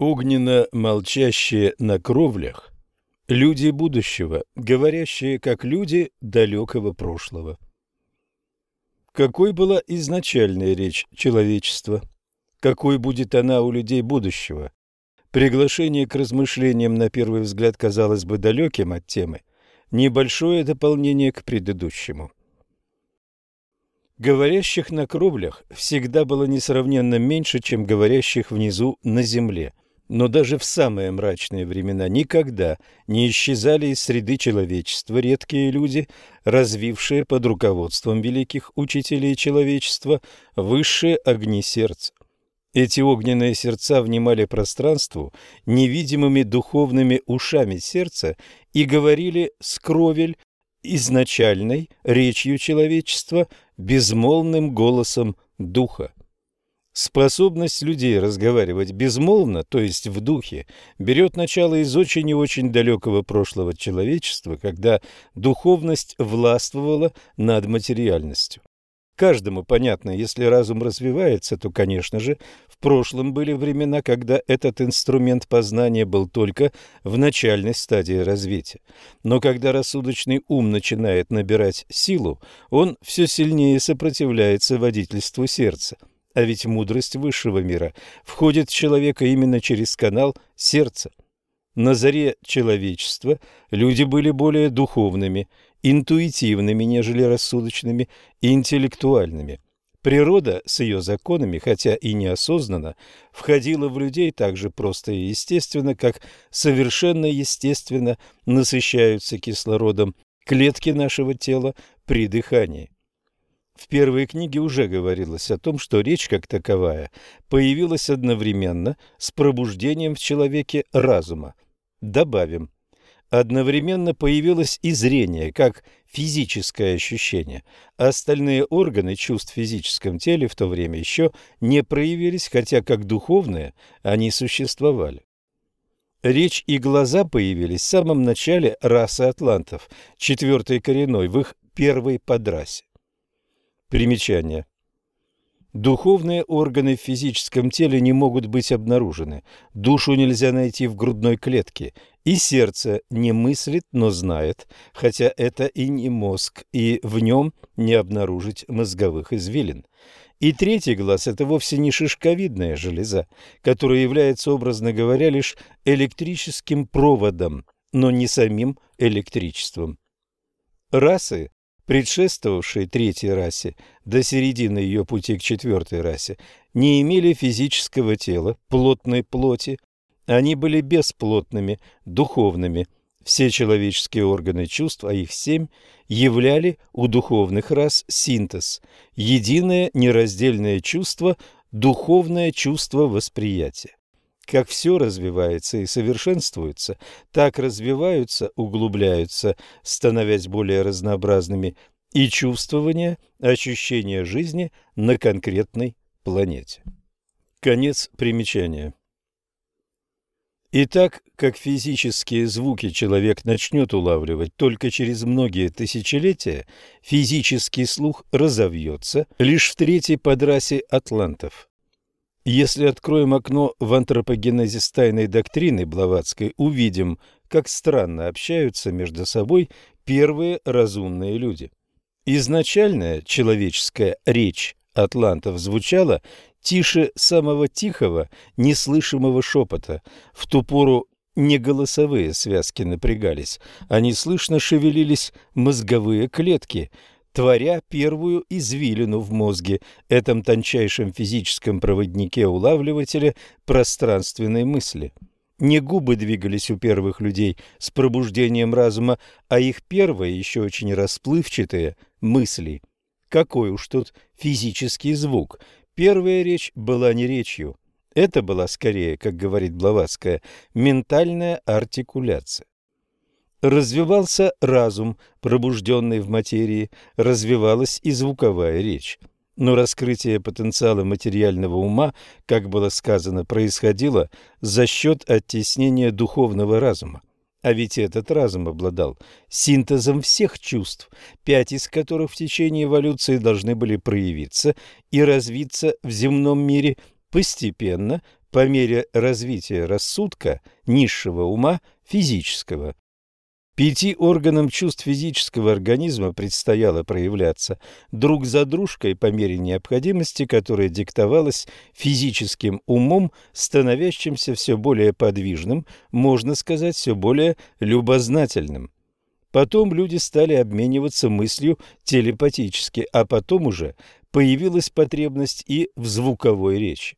Огненно-молчащие на кровлях – люди будущего, говорящие как люди далекого прошлого. Какой была изначальная речь человечества? Какой будет она у людей будущего? Приглашение к размышлениям на первый взгляд казалось бы далеким от темы, небольшое дополнение к предыдущему. Говорящих на кровлях всегда было несравненно меньше, чем говорящих внизу на земле – но даже в самые мрачные времена никогда не исчезали из среды человечества редкие люди, развившие под руководством великих учителей человечества высшие огни сердца. Эти огненные сердца внимали пространству невидимыми духовными ушами сердца и говорили с кровель изначальной речью человечества, безмолвным голосом духа. Способность людей разговаривать безмолвно, то есть в духе, берет начало из очень и очень далекого прошлого человечества, когда духовность властвовала над материальностью. Каждому понятно, если разум развивается, то, конечно же, в прошлом были времена, когда этот инструмент познания был только в начальной стадии развития. Но когда рассудочный ум начинает набирать силу, он все сильнее сопротивляется водительству сердца – а ведь мудрость высшего мира входит в человека именно через канал сердца. На заре человечества люди были более духовными, интуитивными, нежели рассудочными и интеллектуальными. Природа с ее законами, хотя и неосознанно, входила в людей так же просто и естественно, как совершенно естественно насыщаются кислородом клетки нашего тела при дыхании. В первой книге уже говорилось о том, что речь как таковая появилась одновременно с пробуждением в человеке разума. Добавим, одновременно появилось и зрение, как физическое ощущение. Остальные органы чувств в физическом теле в то время еще не проявились, хотя как духовные они существовали. Речь и глаза появились в самом начале расы атлантов, четвертой коренной, в их первой подрасе. Примечание. Духовные органы в физическом теле не могут быть обнаружены. Душу нельзя найти в грудной клетке. И сердце не мыслит, но знает, хотя это и не мозг, и в нем не обнаружить мозговых извилин. И третий глаз – это вовсе не шишковидная железа, которая является, образно говоря, лишь электрическим проводом, но не самим электричеством. Расы предшествовавшие третьей расе до середины ее пути к четвертой расе, не имели физического тела, плотной плоти. Они были бесплотными, духовными. Все человеческие органы чувств, а их семь, являли у духовных рас синтез, единое нераздельное чувство, духовное чувство восприятия. Как все развивается и совершенствуется, так развиваются, углубляются, становясь более разнообразными и чувствования, ощущения жизни на конкретной планете. Конец примечания. Итак, как физические звуки человек начнет улавливать только через многие тысячелетия, физический слух разовьется лишь в третьей подрасе атлантов. Если откроем окно в антропогенезис тайной доктрины Блаватской, увидим, как странно общаются между собой первые разумные люди. Изначальная человеческая речь атлантов звучала тише самого тихого, неслышимого шепота. В ту пору не голосовые связки напрягались, а неслышно шевелились мозговые клетки – творя первую извилину в мозге, этом тончайшем физическом проводнике-улавливателя пространственной мысли. Не губы двигались у первых людей с пробуждением разума, а их первые, еще очень расплывчатые, мысли. Какой уж тут физический звук. Первая речь была не речью. Это была скорее, как говорит Блаватская, ментальная артикуляция. Развивался разум, пробужденный в материи, развивалась и звуковая речь. Но раскрытие потенциала материального ума, как было сказано, происходило за счет оттеснения духовного разума. А ведь этот разум обладал синтезом всех чувств, пять из которых в течение эволюции должны были проявиться и развиться в земном мире постепенно по мере развития рассудка низшего ума физического. Пяти органам чувств физического организма предстояло проявляться друг за дружкой по мере необходимости, которая диктовалась физическим умом, становящимся все более подвижным, можно сказать, все более любознательным. Потом люди стали обмениваться мыслью телепатически, а потом уже появилась потребность и в звуковой речи.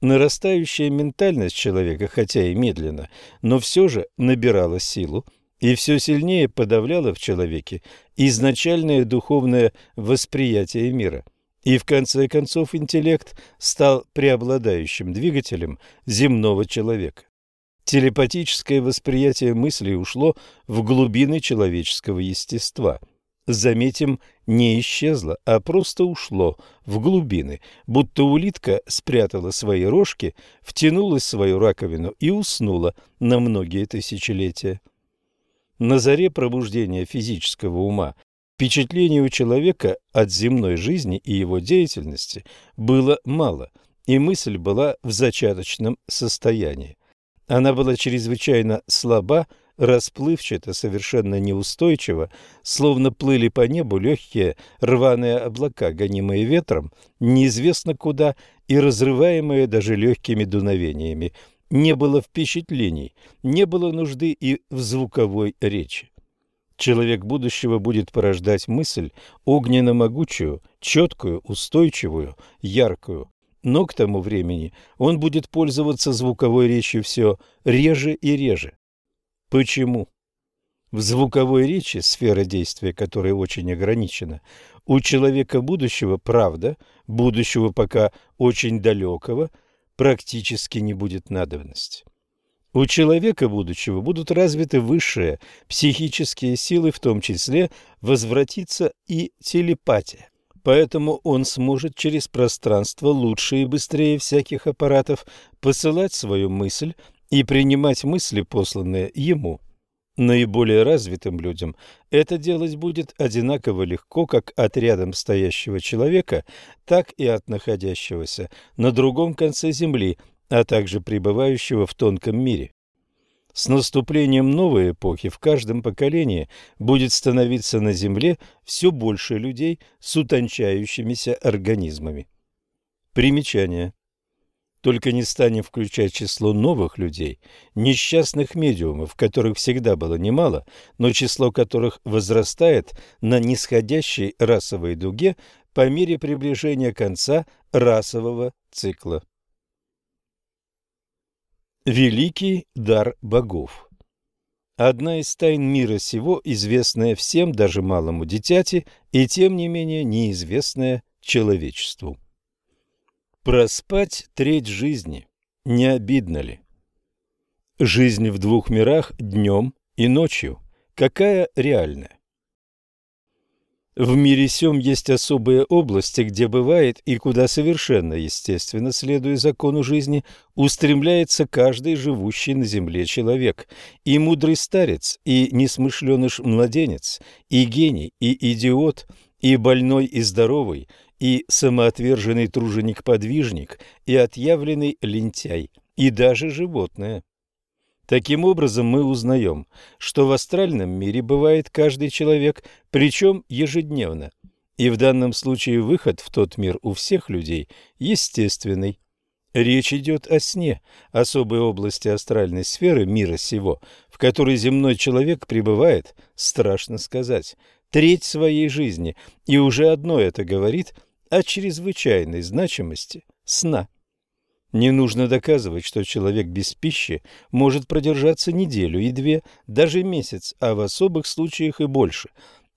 Нарастающая ментальность человека, хотя и медленно, но все же набирала силу, и все сильнее подавляло в человеке изначальное духовное восприятие мира. И в конце концов интеллект стал преобладающим двигателем земного человека. Телепатическое восприятие мыслей ушло в глубины человеческого естества. Заметим, не исчезло, а просто ушло в глубины, будто улитка спрятала свои рожки, втянулась в свою раковину и уснула на многие тысячелетия. На заре пробуждения физического ума впечатлений у человека от земной жизни и его деятельности было мало, и мысль была в зачаточном состоянии. Она была чрезвычайно слаба, расплывчато, совершенно неустойчиво, словно плыли по небу легкие рваные облака, гонимые ветром, неизвестно куда и разрываемые даже легкими дуновениями – не было впечатлений, не было нужды и в звуковой речи. Человек будущего будет порождать мысль огненно-могучую, четкую, устойчивую, яркую. Но к тому времени он будет пользоваться звуковой речью все реже и реже. Почему? В звуковой речи, сфера действия которой очень ограничена, у человека будущего, правда, будущего пока очень далекого – практически не будет надобности. У человека будущего будут развиты высшие психические силы, в том числе возвратится и телепатия. Поэтому он сможет через пространство лучше и быстрее всяких аппаратов посылать свою мысль и принимать мысли, посланные ему. Наиболее развитым людям это делать будет одинаково легко как от рядом стоящего человека, так и от находящегося на другом конце Земли, а также пребывающего в тонком мире. С наступлением новой эпохи в каждом поколении будет становиться на Земле все больше людей с утончающимися организмами. Примечание. Только не станем включать число новых людей, несчастных медиумов, которых всегда было немало, но число которых возрастает на нисходящей расовой дуге по мере приближения конца расового цикла. Великий дар богов Одна из тайн мира сего, известная всем, даже малому дитяти, и тем не менее неизвестная человечеству. Проспать треть жизни. Не обидно ли? Жизнь в двух мирах днем и ночью. Какая реальная? В мире сём есть особые области, где бывает и куда совершенно естественно, следуя закону жизни, устремляется каждый живущий на земле человек, и мудрый старец, и несмышленыш младенец, и гений, и идиот, и больной, и здоровый – и самоотверженный труженик-подвижник, и отъявленный лентяй, и даже животное. Таким образом, мы узнаем, что в астральном мире бывает каждый человек, причем ежедневно, и в данном случае выход в тот мир у всех людей естественный. Речь идет о сне, особой области астральной сферы мира сего, в которой земной человек пребывает, страшно сказать, треть своей жизни, и уже одно это говорит о чрезвычайной значимости сна. Не нужно доказывать, что человек без пищи может продержаться неделю и две, даже месяц, а в особых случаях и больше.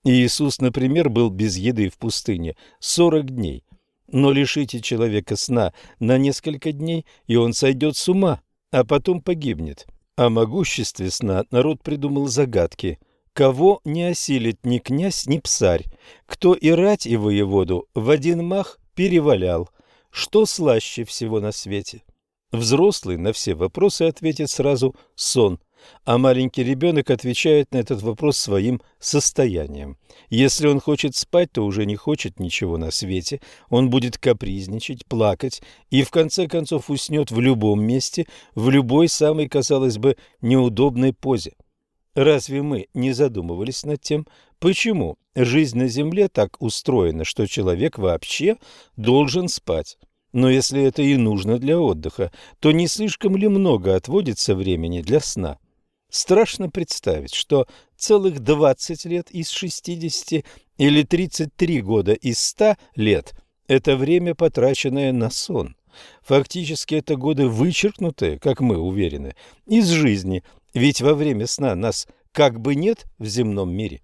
Иисус, например, был без еды в пустыне 40 дней. Но лишите человека сна на несколько дней, и он сойдет с ума, а потом погибнет. О могуществе сна народ придумал загадки – Кого не осилит ни князь, ни псарь, кто и рать, и воеводу в один мах перевалял. Что слаще всего на свете? Взрослый на все вопросы ответит сразу сон, а маленький ребенок отвечает на этот вопрос своим состоянием. Если он хочет спать, то уже не хочет ничего на свете, он будет капризничать, плакать и в конце концов уснет в любом месте, в любой самой, казалось бы, неудобной позе. Разве мы не задумывались над тем, почему жизнь на Земле так устроена, что человек вообще должен спать? Но если это и нужно для отдыха, то не слишком ли много отводится времени для сна? Страшно представить, что целых 20 лет из 60 или 33 года из 100 лет – это время, потраченное на сон. Фактически это годы вычеркнутые, как мы уверены, из жизни, ведь во время сна нас как бы нет в земном мире.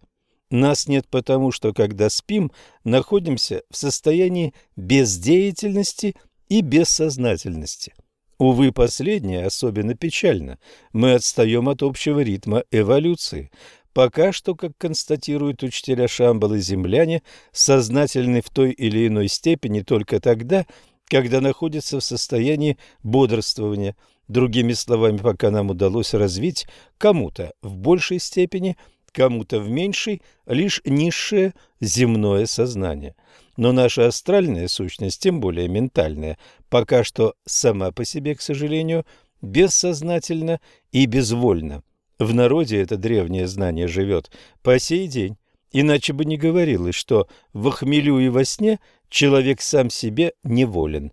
Нас нет потому, что когда спим, находимся в состоянии бездеятельности и бессознательности. Увы, последнее особенно печально. Мы отстаем от общего ритма эволюции. Пока что, как констатируют учителя Шамбалы земляне, сознательны в той или иной степени только тогда, когда находятся в состоянии бодрствования. Другими словами, пока нам удалось развить кому-то в большей степени – кому-то в меньшей, лишь низшее земное сознание. Но наша астральная сущность, тем более ментальная, пока что сама по себе, к сожалению, бессознательно и безвольно. В народе это древнее знание живет по сей день. Иначе бы не говорилось, что в хмелю и во сне человек сам себе неволен.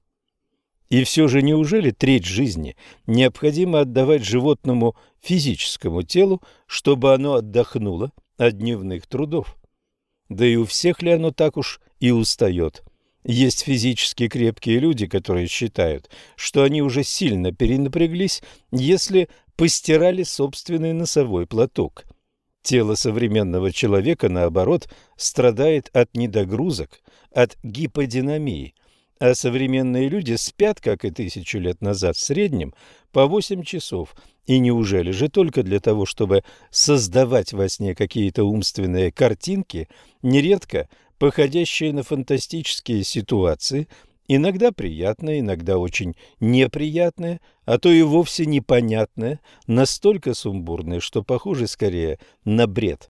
И все же неужели треть жизни необходимо отдавать животному физическому телу, чтобы оно отдохнуло от дневных трудов? Да и у всех ли оно так уж и устает? Есть физически крепкие люди, которые считают, что они уже сильно перенапряглись, если постирали собственный носовой платок. Тело современного человека, наоборот, страдает от недогрузок, от гиподинамии – а современные люди спят, как и тысячу лет назад, в среднем по 8 часов. И неужели же только для того, чтобы создавать во сне какие-то умственные картинки, нередко походящие на фантастические ситуации, иногда приятные, иногда очень неприятные, а то и вовсе непонятные, настолько сумбурные, что похожи скорее на бред.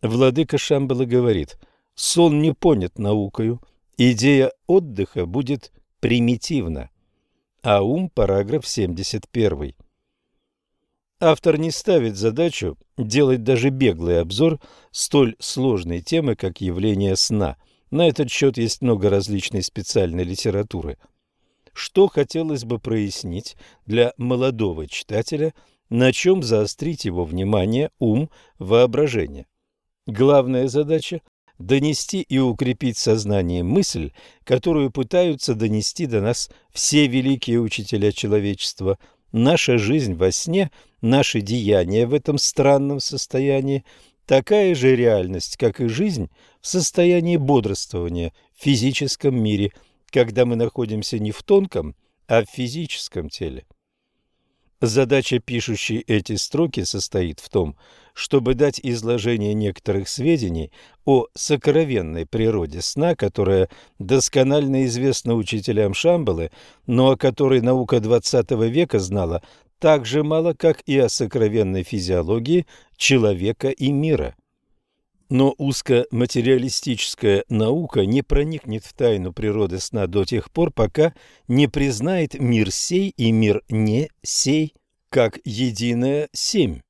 Владыка Шамбала говорит, сон не понят наукою, Идея отдыха будет примитивна. А ум, параграф 71. Автор не ставит задачу делать даже беглый обзор столь сложной темы, как явление сна. На этот счет есть много различной специальной литературы. Что хотелось бы прояснить для молодого читателя, на чем заострить его внимание, ум, воображение. Главная задача донести и укрепить сознание мысль, которую пытаются донести до нас все великие учителя человечества. Наша жизнь во сне, наши деяния в этом странном состоянии – такая же реальность, как и жизнь в состоянии бодрствования в физическом мире, когда мы находимся не в тонком, а в физическом теле. Задача пишущей эти строки состоит в том, чтобы дать изложение некоторых сведений о сокровенной природе сна, которая досконально известна учителям Шамбалы, но о которой наука XX века знала так же мало, как и о сокровенной физиологии человека и мира. Но узкоматериалистическая наука не проникнет в тайну природы сна до тех пор, пока не признает мир сей и мир не сей как единое семь,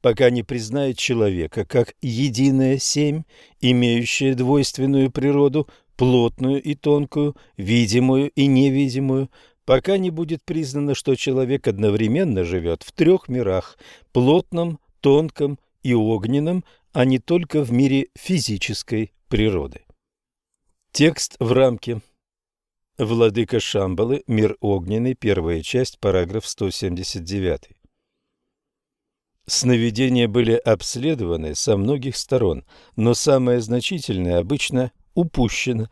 пока не признает человека как единое семь, имеющее двойственную природу, плотную и тонкую, видимую и невидимую, пока не будет признано, что человек одновременно живет в трех мирах – плотном, тонком и огненном, а не только в мире физической природы. Текст в рамке. Владыка Шамбалы, мир огненный, первая часть, параграф 179. Сновидения были обследованы со многих сторон, но самое значительное обычно упущено.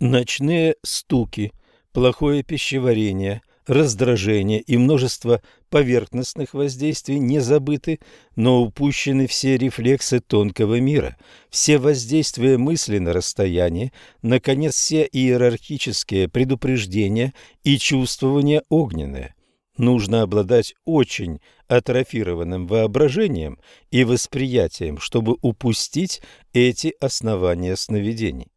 Ночные стуки, плохое пищеварение – раздражение и множество поверхностных воздействий не забыты, но упущены все рефлексы тонкого мира, все воздействия мысли на расстоянии, наконец, все иерархические предупреждения и чувствования огненные. Нужно обладать очень атрофированным воображением и восприятием, чтобы упустить эти основания сновидений.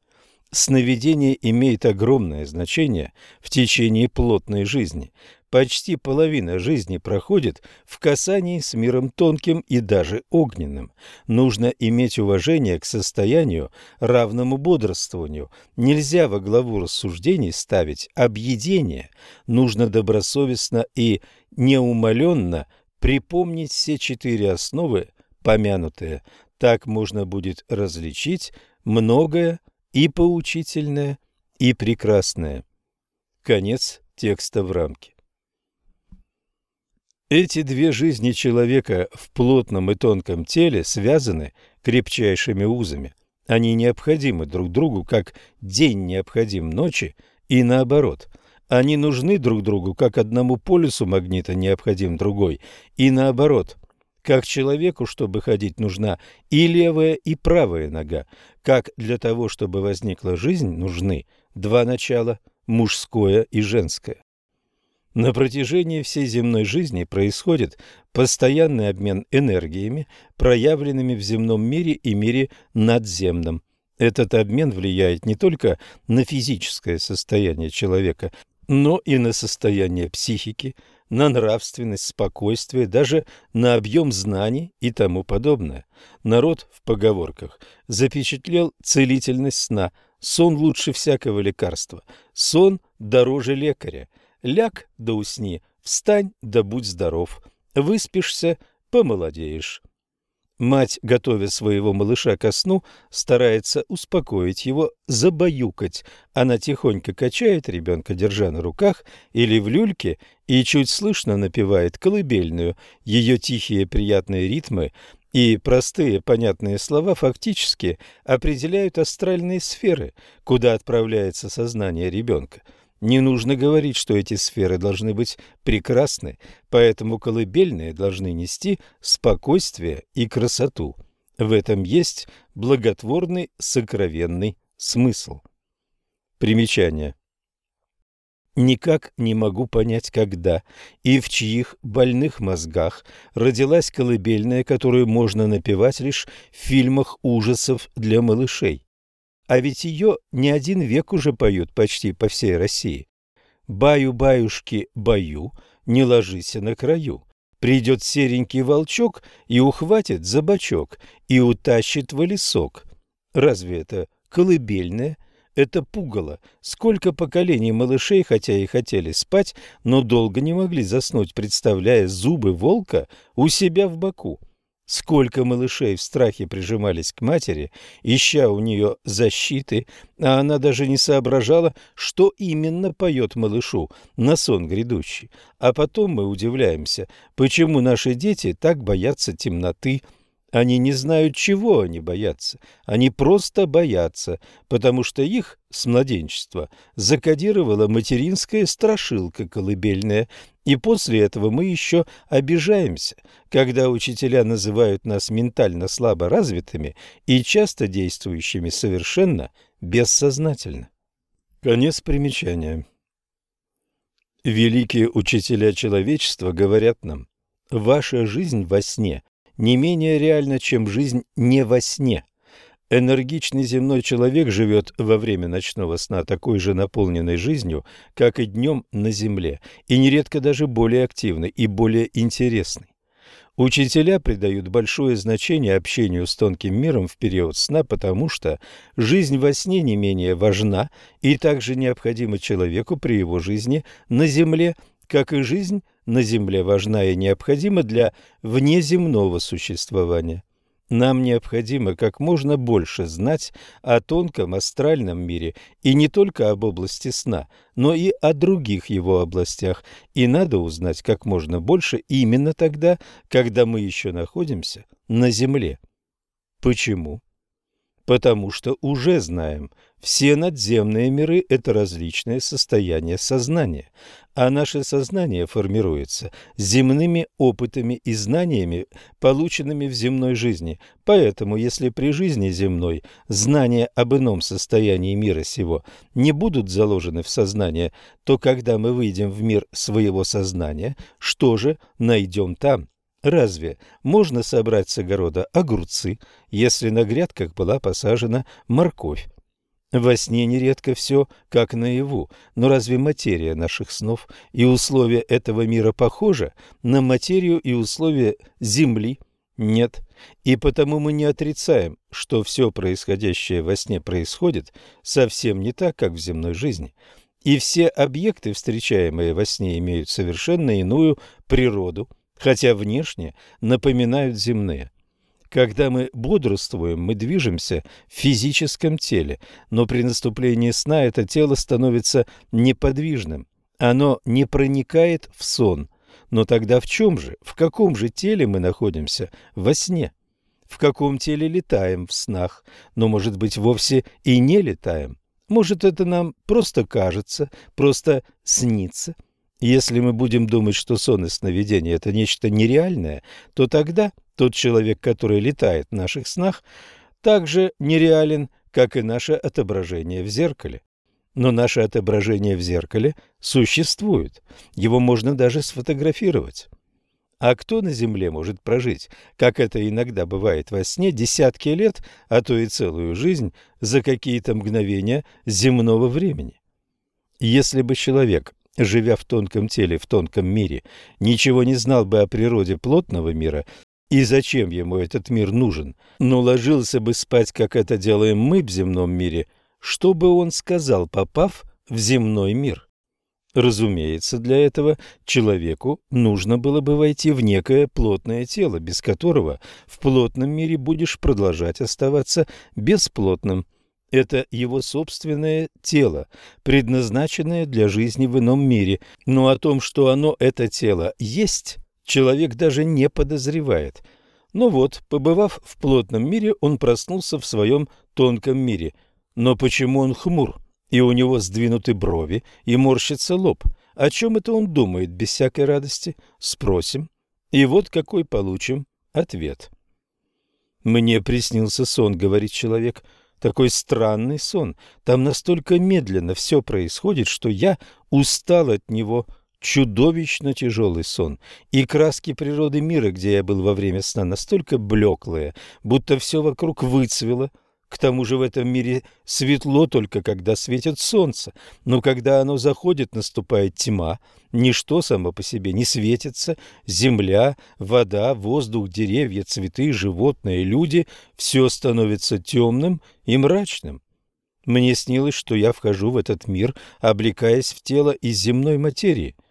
Сновидение имеет огромное значение в течение плотной жизни. Почти половина жизни проходит в касании с миром тонким и даже огненным. Нужно иметь уважение к состоянию, равному бодрствованию. Нельзя во главу рассуждений ставить объедение. Нужно добросовестно и неумоленно припомнить все четыре основы, помянутые. Так можно будет различить многое и поучительное, и прекрасное. Конец текста в рамке. Эти две жизни человека в плотном и тонком теле связаны крепчайшими узами. Они необходимы друг другу, как день необходим ночи, и наоборот. Они нужны друг другу, как одному полюсу магнита необходим другой, и наоборот. Как человеку, чтобы ходить, нужна и левая, и правая нога. Как для того, чтобы возникла жизнь, нужны два начала – мужское и женское. На протяжении всей земной жизни происходит постоянный обмен энергиями, проявленными в земном мире и мире надземном. Этот обмен влияет не только на физическое состояние человека, но и на состояние психики, на нравственность, спокойствие, даже на объем знаний и тому подобное. Народ в поговорках запечатлел целительность сна. Сон лучше всякого лекарства. Сон дороже лекаря. Ляг да усни, встань да будь здоров. Выспишься – помолодеешь. Мать, готовя своего малыша ко сну, старается успокоить его, забаюкать. Она тихонько качает ребенка, держа на руках или в люльке, и чуть слышно напевает колыбельную. Ее тихие приятные ритмы и простые понятные слова фактически определяют астральные сферы, куда отправляется сознание ребенка. Не нужно говорить, что эти сферы должны быть прекрасны, поэтому колыбельные должны нести спокойствие и красоту. В этом есть благотворный сокровенный смысл. Примечание. Никак не могу понять, когда и в чьих больных мозгах родилась колыбельная, которую можно напевать лишь в фильмах ужасов для малышей. А ведь ее не один век уже поют почти по всей России. Баю-баюшки, баю, не ложись на краю. Придет серенький волчок и ухватит за бочок и утащит в лесок. Разве это колыбельное? Это пугало. Сколько поколений малышей, хотя и хотели спать, но долго не могли заснуть, представляя зубы волка у себя в боку. Сколько малышей в страхе прижимались к матери, ища у нее защиты, а она даже не соображала, что именно поет малышу на сон грядущий. А потом мы удивляемся, почему наши дети так боятся темноты, они не знают, чего они боятся. Они просто боятся, потому что их с младенчества закодировала материнская страшилка колыбельная. И после этого мы еще обижаемся, когда учителя называют нас ментально слабо развитыми и часто действующими совершенно бессознательно. Конец примечания. Великие учителя человечества говорят нам, ваша жизнь во сне не менее реально, чем жизнь не во сне. Энергичный земной человек живет во время ночного сна такой же наполненной жизнью, как и днем на земле, и нередко даже более активный и более интересный. Учителя придают большое значение общению с тонким миром в период сна, потому что жизнь во сне не менее важна и также необходима человеку при его жизни на земле, как и жизнь на Земле важна и необходима для внеземного существования. Нам необходимо как можно больше знать о тонком астральном мире и не только об области сна, но и о других его областях, и надо узнать как можно больше именно тогда, когда мы еще находимся на Земле. Почему? Потому что уже знаем, все надземные миры – это различные состояния сознания, а наше сознание формируется земными опытами и знаниями, полученными в земной жизни. Поэтому, если при жизни земной знания об ином состоянии мира сего не будут заложены в сознание, то когда мы выйдем в мир своего сознания, что же найдем там? Разве можно собрать с огорода огурцы, если на грядках была посажена морковь? Во сне нередко все как наяву, но разве материя наших снов и условия этого мира похожи на материю и условия Земли? Нет. И потому мы не отрицаем, что все происходящее во сне происходит совсем не так, как в земной жизни. И все объекты, встречаемые во сне, имеют совершенно иную природу, хотя внешне напоминают земные. Когда мы бодрствуем, мы движемся в физическом теле, но при наступлении сна это тело становится неподвижным. Оно не проникает в сон. Но тогда в чем же, в каком же теле мы находимся во сне? В каком теле летаем в снах, но, может быть, вовсе и не летаем? Может, это нам просто кажется, просто снится? Если мы будем думать, что сон и сновидение – это нечто нереальное, то тогда тот человек, который летает в наших снах, также нереален, как и наше отображение в зеркале. Но наше отображение в зеркале существует, его можно даже сфотографировать. А кто на Земле может прожить, как это иногда бывает во сне, десятки лет, а то и целую жизнь за какие-то мгновения земного времени? Если бы человек живя в тонком теле, в тонком мире, ничего не знал бы о природе плотного мира и зачем ему этот мир нужен, но ложился бы спать, как это делаем мы в земном мире, что бы он сказал, попав в земной мир? Разумеется, для этого человеку нужно было бы войти в некое плотное тело, без которого в плотном мире будешь продолжать оставаться бесплотным – это его собственное тело, предназначенное для жизни в ином мире, но о том, что оно, это тело, есть, человек даже не подозревает. Ну вот, побывав в плотном мире, он проснулся в своем тонком мире. Но почему он хмур, и у него сдвинуты брови, и морщится лоб? О чем это он думает без всякой радости? Спросим. И вот какой получим ответ. «Мне приснился сон», — говорит человек, — такой странный сон. Там настолько медленно все происходит, что я устал от него. Чудовищно тяжелый сон. И краски природы мира, где я был во время сна, настолько блеклые, будто все вокруг выцвело, к тому же в этом мире светло только когда светит солнце, но когда оно заходит, наступает тьма, ничто само по себе не светится, земля, вода, воздух, деревья, цветы, животные, люди – все становится темным и мрачным. Мне снилось, что я вхожу в этот мир, облекаясь в тело из земной материи –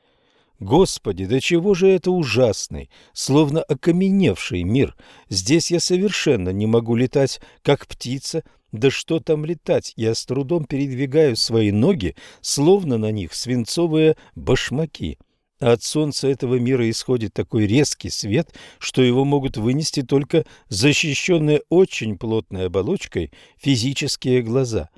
Господи, до чего же это ужасный, словно окаменевший мир. Здесь я совершенно не могу летать, как птица. Да что там летать, я с трудом передвигаю свои ноги, словно на них свинцовые башмаки. От солнца этого мира исходит такой резкий свет, что его могут вынести только защищенные очень плотной оболочкой физические глаза –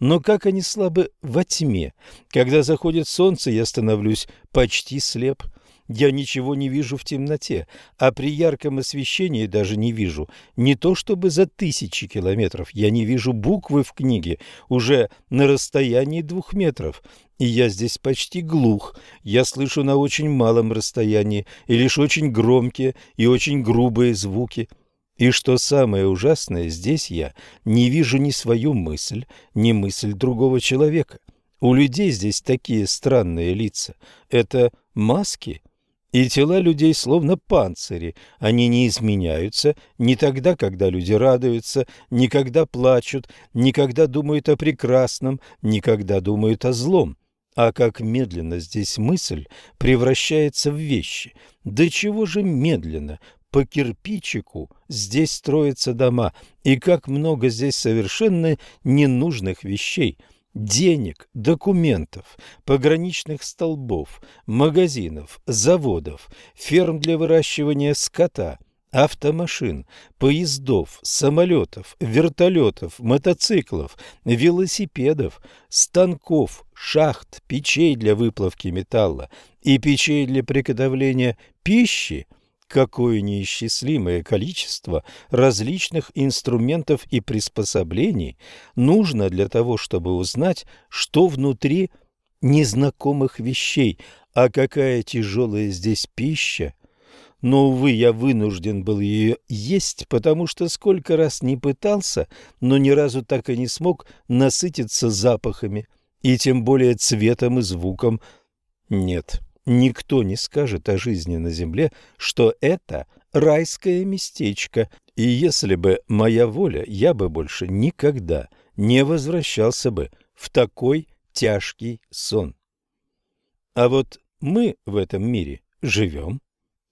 но как они слабы во тьме. Когда заходит солнце, я становлюсь почти слеп. Я ничего не вижу в темноте, а при ярком освещении даже не вижу. Не то чтобы за тысячи километров, я не вижу буквы в книге уже на расстоянии двух метров. И я здесь почти глух. Я слышу на очень малом расстоянии и лишь очень громкие и очень грубые звуки. И что самое ужасное, здесь я не вижу ни свою мысль, ни мысль другого человека. У людей здесь такие странные лица. Это маски, и тела людей словно панцири. Они не изменяются ни тогда, когда люди радуются, ни когда плачут, ни когда думают о прекрасном, ни когда думают о злом. А как медленно здесь мысль превращается в вещи. Да чего же медленно, по кирпичику здесь строятся дома, и как много здесь совершенно ненужных вещей – денег, документов, пограничных столбов, магазинов, заводов, ферм для выращивания скота. автомашин, поездов, самолетов, вертолетов, мотоциклов, велосипедов, станков, шахт, печей для выплавки металла и печей для приготовления пищи, какое неисчислимое количество различных инструментов и приспособлений нужно для того, чтобы узнать, что внутри незнакомых вещей, а какая тяжелая здесь пища. Но, увы, я вынужден был ее есть, потому что сколько раз не пытался, но ни разу так и не смог насытиться запахами, и тем более цветом и звуком. Нет, Никто не скажет о жизни на земле, что это райское местечко, и если бы моя воля, я бы больше никогда не возвращался бы в такой тяжкий сон. А вот мы в этом мире живем,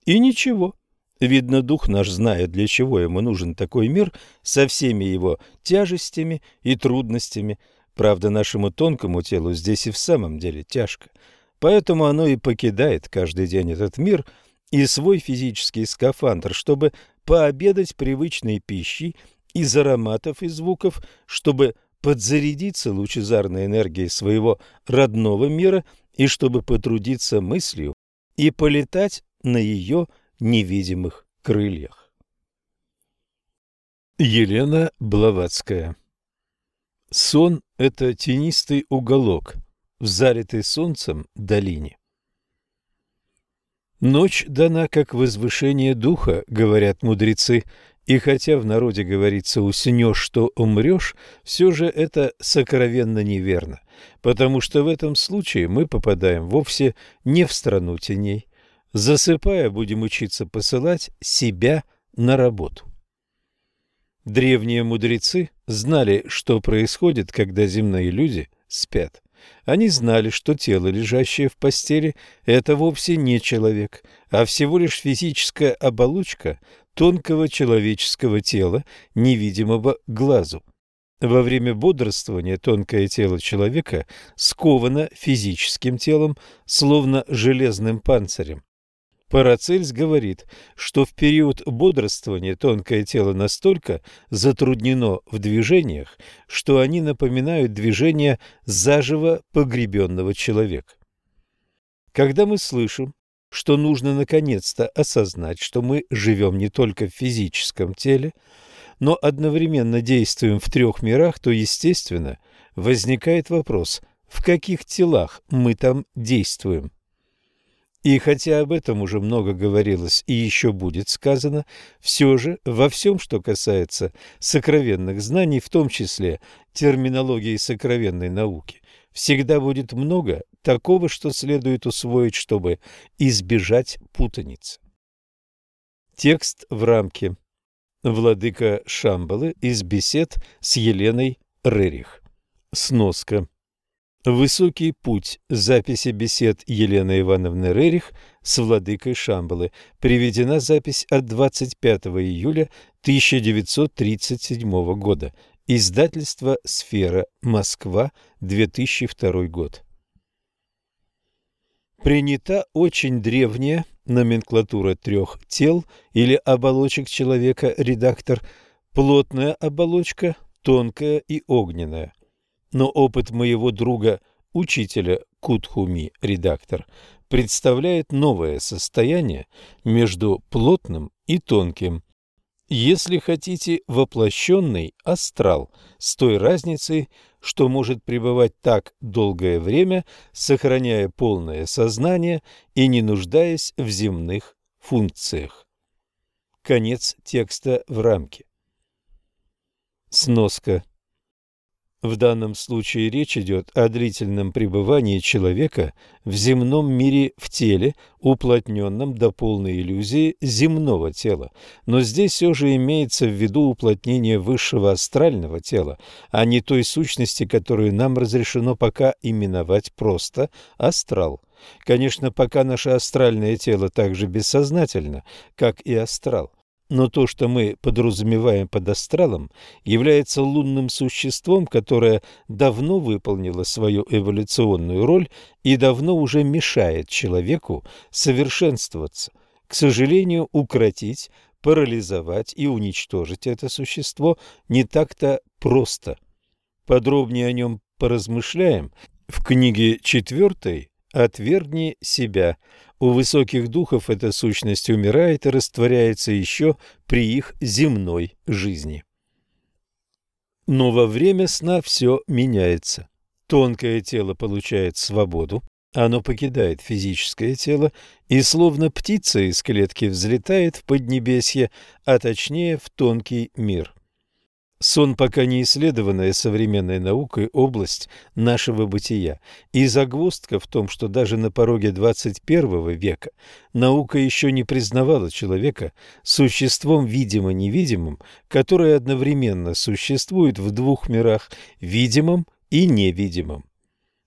и ничего. Видно, дух наш знает, для чего ему нужен такой мир со всеми его тяжестями и трудностями. Правда, нашему тонкому телу здесь и в самом деле тяжко – Поэтому оно и покидает каждый день этот мир и свой физический скафандр, чтобы пообедать привычной пищей из ароматов и звуков, чтобы подзарядиться лучезарной энергией своего родного мира и чтобы потрудиться мыслью и полетать на ее невидимых крыльях. Елена Блаватская Сон – это тенистый уголок, в залитой солнцем долине. Ночь дана как возвышение духа, говорят мудрецы, и хотя в народе говорится «уснешь, что умрешь», все же это сокровенно неверно, потому что в этом случае мы попадаем вовсе не в страну теней. Засыпая, будем учиться посылать себя на работу. Древние мудрецы знали, что происходит, когда земные люди спят. Они знали, что тело, лежащее в постели, это вовсе не человек, а всего лишь физическая оболочка тонкого человеческого тела, невидимого глазу. Во время бодрствования тонкое тело человека сковано физическим телом, словно железным панцирем. Парацельс говорит, что в период бодрствования тонкое тело настолько затруднено в движениях, что они напоминают движения заживо погребенного человека. Когда мы слышим, что нужно наконец-то осознать, что мы живем не только в физическом теле, но одновременно действуем в трех мирах, то, естественно, возникает вопрос, в каких телах мы там действуем. И хотя об этом уже много говорилось и еще будет сказано, все же во всем, что касается сокровенных знаний, в том числе терминологии сокровенной науки, всегда будет много такого, что следует усвоить, чтобы избежать путаницы. Текст в рамке. Владыка Шамбалы из бесед с Еленой Рерих. Сноска. Высокий путь. Записи бесед Елены Ивановны Рерих с владыкой Шамбалы. Приведена запись от 25 июля 1937 года. Издательство «Сфера. Москва. 2002 год». Принята очень древняя номенклатура трех тел или оболочек человека, редактор, плотная оболочка, тонкая и огненная – но опыт моего друга, учителя Кутхуми, редактор, представляет новое состояние между плотным и тонким. Если хотите, воплощенный астрал с той разницей, что может пребывать так долгое время, сохраняя полное сознание и не нуждаясь в земных функциях. Конец текста в рамке. Сноска. В данном случае речь идет о длительном пребывании человека в земном мире в теле, уплотненном до полной иллюзии земного тела. Но здесь все же имеется в виду уплотнение высшего астрального тела, а не той сущности, которую нам разрешено пока именовать просто астрал. Конечно, пока наше астральное тело так же бессознательно, как и астрал. Но то, что мы подразумеваем под астралом, является лунным существом, которое давно выполнило свою эволюционную роль и давно уже мешает человеку совершенствоваться. К сожалению, укротить парализовать и уничтожить это существо не так-то просто. Подробнее о нем поразмышляем в книге четвертой «Отвергни себя». У высоких духов эта сущность умирает и растворяется еще при их земной жизни. Но во время сна все меняется. Тонкое тело получает свободу, оно покидает физическое тело и, словно птица из клетки, взлетает в поднебесье, а точнее в тонкий мир. Сон пока не исследованная современной наукой область нашего бытия, и загвоздка в том, что даже на пороге 21 века наука еще не признавала человека существом видимо-невидимым, которое одновременно существует в двух мирах – видимом и невидимом.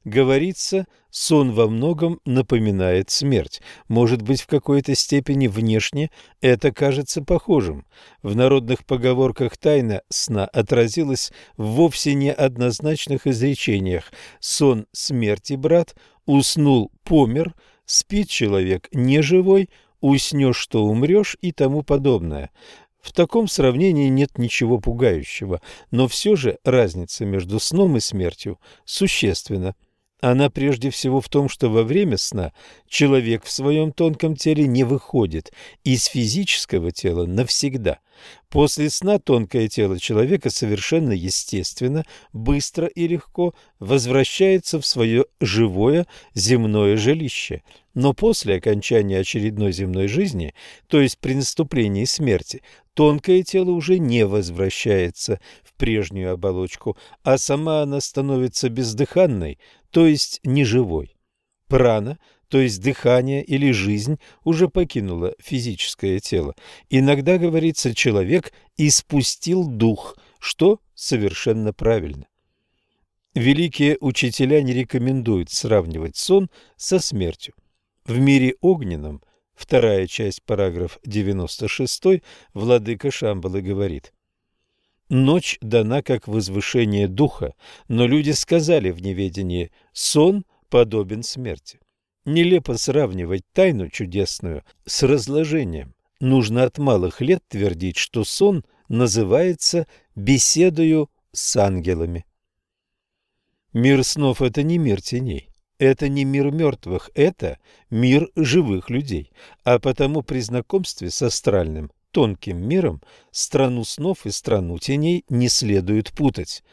Говорится, сон во многом напоминает смерть. Может быть, в какой-то степени внешне это кажется похожим. В народных поговорках тайна сна отразилась в вовсе не однозначных изречениях. Сон смерти, брат, уснул, помер, спит человек неживой, уснешь, что умрешь и тому подобное. В таком сравнении нет ничего пугающего, но все же разница между сном и смертью существенна. Она прежде всего в том, что во время сна человек в своем тонком теле не выходит из физического тела навсегда. После сна тонкое тело человека совершенно естественно, быстро и легко возвращается в свое живое земное жилище. Но после окончания очередной земной жизни, то есть при наступлении смерти, тонкое тело уже не возвращается в прежнюю оболочку, а сама она становится бездыханной, то есть неживой. Прана, то есть дыхание или жизнь, уже покинула физическое тело. Иногда говорится, человек испустил дух, что совершенно правильно. Великие учителя не рекомендуют сравнивать сон со смертью. В мире огненном, вторая часть, параграф 96, владыка Шамбалы говорит – Ночь дана как возвышение духа, но люди сказали в неведении «сон подобен смерти». Нелепо сравнивать тайну чудесную с разложением. Нужно от малых лет твердить, что сон называется «беседою с ангелами». Мир снов – это не мир теней. Это не мир мертвых, это мир живых людей, а потому при знакомстве с астральным тонким миром, страну снов и страну теней не следует путать.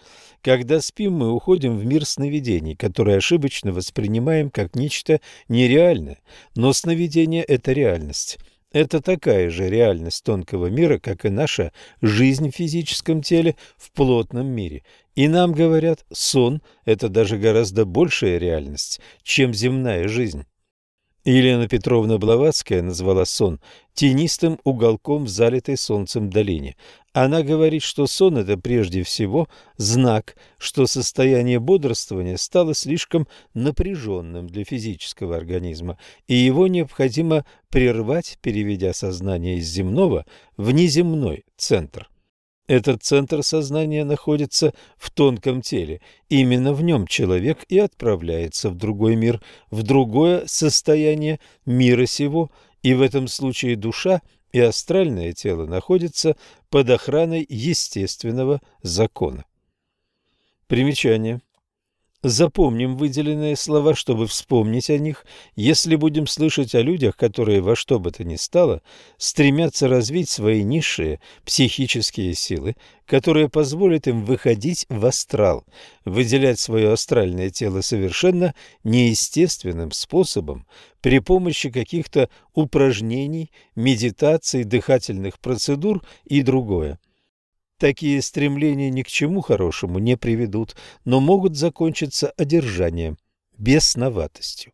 Когда спим, мы уходим в мир сновидений, который ошибочно воспринимаем как нечто нереальное, но сновидение – это реальность. Это такая же реальность тонкого мира, как и наша жизнь в физическом теле в плотном мире. И нам говорят, сон – это даже гораздо большая реальность, чем земная жизнь. Елена Петровна Блаватская назвала сон тенистым уголком в залитой солнцем долине. Она говорит, что сон – это прежде всего знак, что состояние бодрствования стало слишком напряженным для физического организма, и его необходимо прервать, переведя сознание из земного в неземной центр. Этот центр сознания находится в тонком теле. Именно в нем человек и отправляется в другой мир, в другое состояние мира сего, и в этом случае душа и астральное тело находятся под охраной естественного закона. Примечание. Запомним выделенные слова, чтобы вспомнить о них, если будем слышать о людях, которые во что бы то ни стало стремятся развить свои низшие психические силы, которые позволят им выходить в астрал, выделять свое астральное тело совершенно неестественным способом при помощи каких-то упражнений, медитаций, дыхательных процедур и другое. Такие стремления ни к чему хорошему не приведут, но могут закончиться одержанием, бесноватостью.